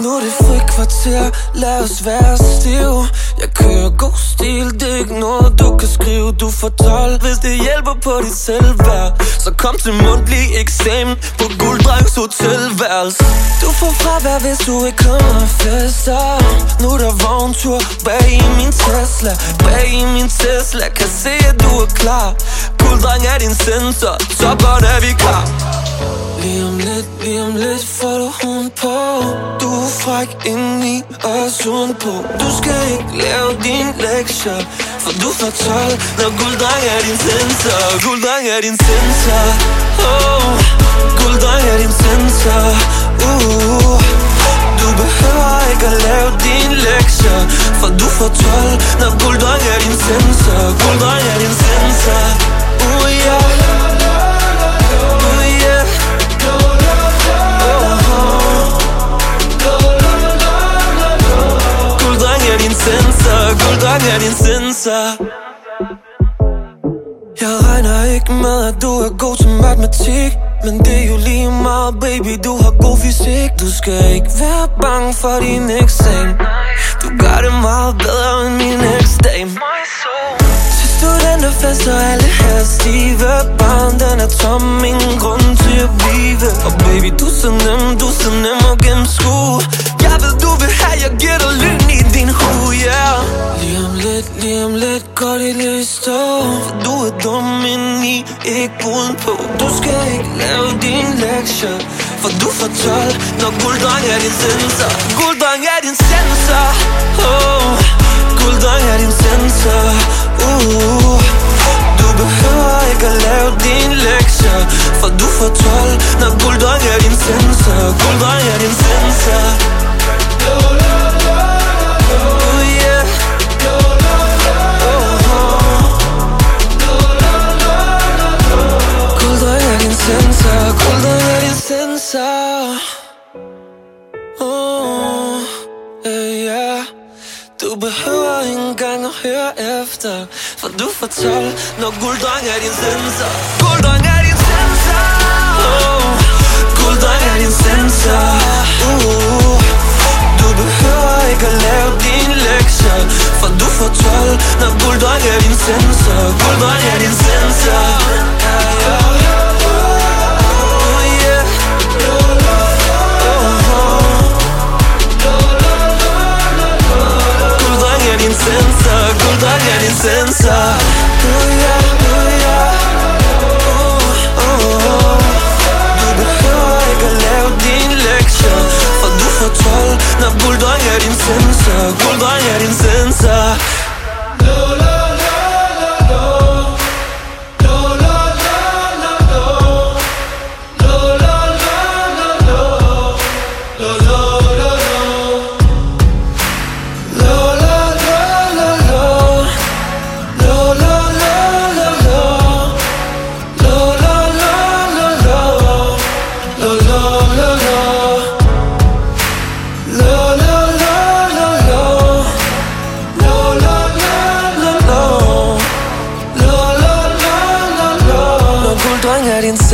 Nu er det frikvarter, lad os være stiv Jeg kører god stil, det er ikke noget du kan skrive. Du får 12, hvis det hjælper på dit selvværd Så kom til mundtlig eksamen på Gulddrengs hotelværelse. Du får fravær, hvis du ikke kommer og fester. Nu er der vogntur bag i min Tesla. Bag i min Tesla, kan se at du er klar. Gulddreng er din sensor, så godt er vi klar Lige om lidt, lige om lidt får du hun på. Du er fræk ind i og på. Du skal ikke lave din lektier For du får 12, når gulddreng er din sensor. Gulddreng er din sensor. Oh, Gulddreng er din sensor. Uh, Du behøver ikke at lave din lektier For du får 12, når gulddreng Gulddreng er din sensor. Jeg regner ikke med, at du er god til matematik Men det er jo lige meget, baby, du har god fysik. Du skal ikke være bange for din eksamen. Du gør det meget bedre end min eksdame studenterfest og alle her stive Barn, den er tom, ingen grund til at blive. Og baby, du er så nem, du er så nem at gennemskue. Jeg ved, du vil have, jeg giver dig lyn i din hue, yeah. Lige om lidt, lige om lidt går det løs stå For du er dum indeni, ikke uden på. Du skal ikke lave din lektie For du får 12, når gulddreng er din sensor. Gulddreng er din sensor. Oh, Gulddreng er din sensor. Uh, Du behøver ikke at lave din lektie For du får 12, når gulddreng er din sensor. Gulddreng er din sensor. Sig oh, uh, yeah. Du behøver ikke engang at høre efter For du får 12, når gulddreng er din sensor. Gulddreng er din sensor. Uh, oh, Gulddreng er din sensor. Uh, Du behøver ikke at lave din lektier For du får 12, når gulddreng er din sensor. Gulddreng er din sensor. Gulddreng din sensor oh yeah, oh yeah. Oh,